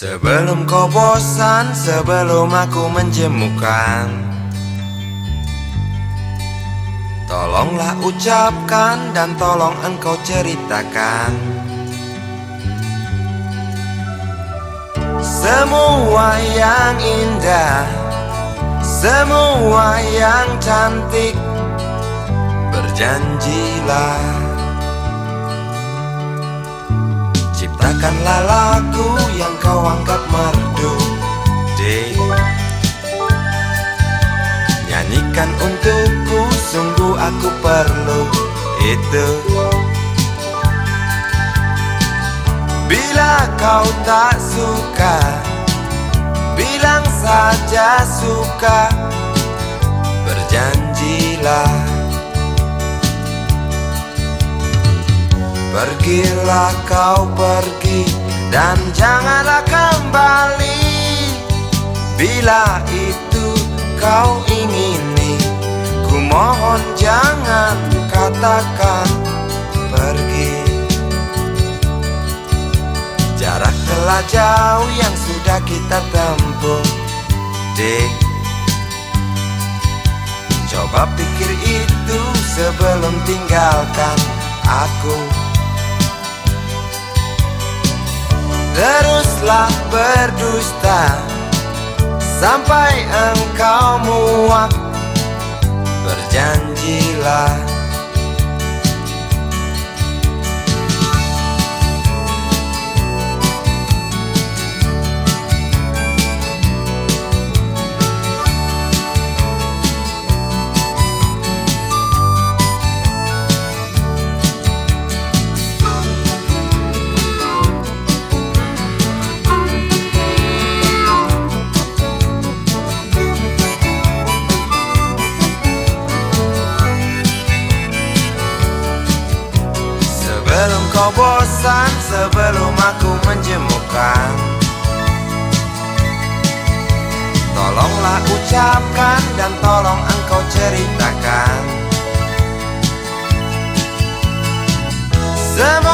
Sebelum kau bosan, sebelum aku menjemukan Tolonglah ucapkan dan tolong engkau ceritakan. Semua yang indah Semua yang cantik Berjanjilah Ciptakanlah lagu yang kau anggap merdu Dek Nyanyikan untukku Sungguh aku perlu itu. Bila kau tak suka Bilang saja suka Pergilah kau pergi dan janganlah kembali. Bila itu kau ingini Ku mohon jangan katakan pergi. Jarak telah jauh yang sudah kita tempuh Dek. Coba pikir itu sebelum tinggalkan aku Teruslah berdusta Sampai engkau muak. Berjanjilah Sebelum kau bosan Sebelum aku menjemukan, Tolonglah ucapkan dan tolong engkau ceritakan. Semua